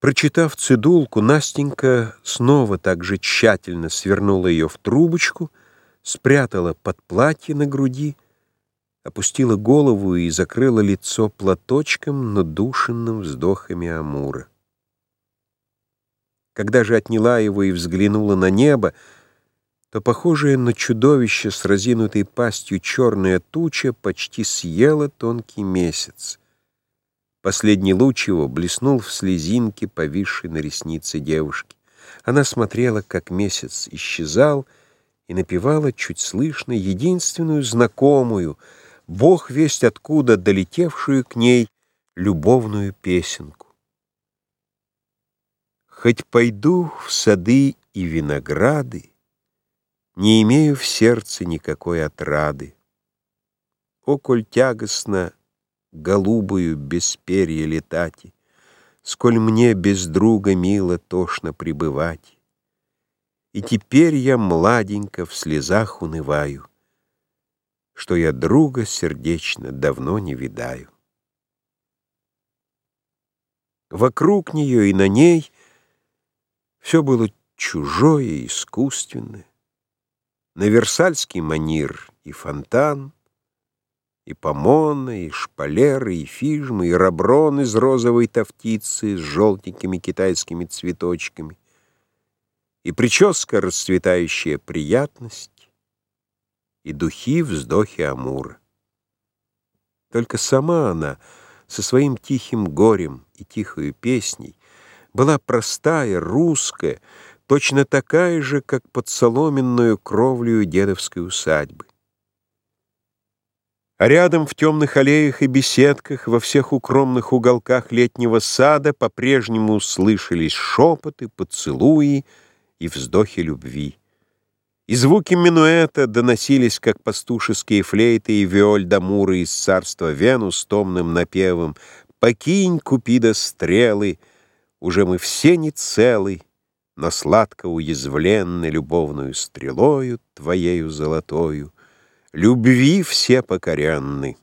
Прочитав цедулку, Настенька снова так же тщательно свернула ее в трубочку, спрятала под платье на груди, опустила голову и закрыла лицо платочком, надушенным вздохами Амура. Когда же отняла его и взглянула на небо, то, похожая на чудовище с разинутой пастью черная туча, почти съела тонкий месяц. Последний луч его блеснул в слезинке, повисшей на реснице девушки. Она смотрела, как месяц исчезал, и напевала чуть слышно единственную знакомую, Бог весть откуда долетевшую к ней любовную песенку. Хоть пойду в сады и винограды, Не имею в сердце никакой отрады. О, коль тягостно голубую без перья летати, Сколь мне без друга мило тошно пребывать. И теперь я младенько в слезах унываю, Что я друга сердечно давно не видаю. Вокруг нее и на ней Все было чужое и искусственное. На Версальский манир и фонтан — и помоны, и шпалеры, и фижмы, и раброн из розовой тафтицы с желтенькими китайскими цветочками, и прическа, расцветающая приятность, и духи, вздохи Амура. Только сама она со своим тихим горем и тихою песней была простая, русская, точно такая же, как под соломенную кровлю дедовской усадьбы. А рядом в темных аллеях и беседках, во всех укромных уголках летнего сада по-прежнему слышались шепоты, поцелуи и вздохи любви. И звуки минуэта доносились, как пастушеские флейты и виоль дамуры из царства Венус томным напевом «Покинь, Купида, стрелы, уже мы все не целы, но сладко уязвленны любовную стрелою твоею золотою» любви все покоренны.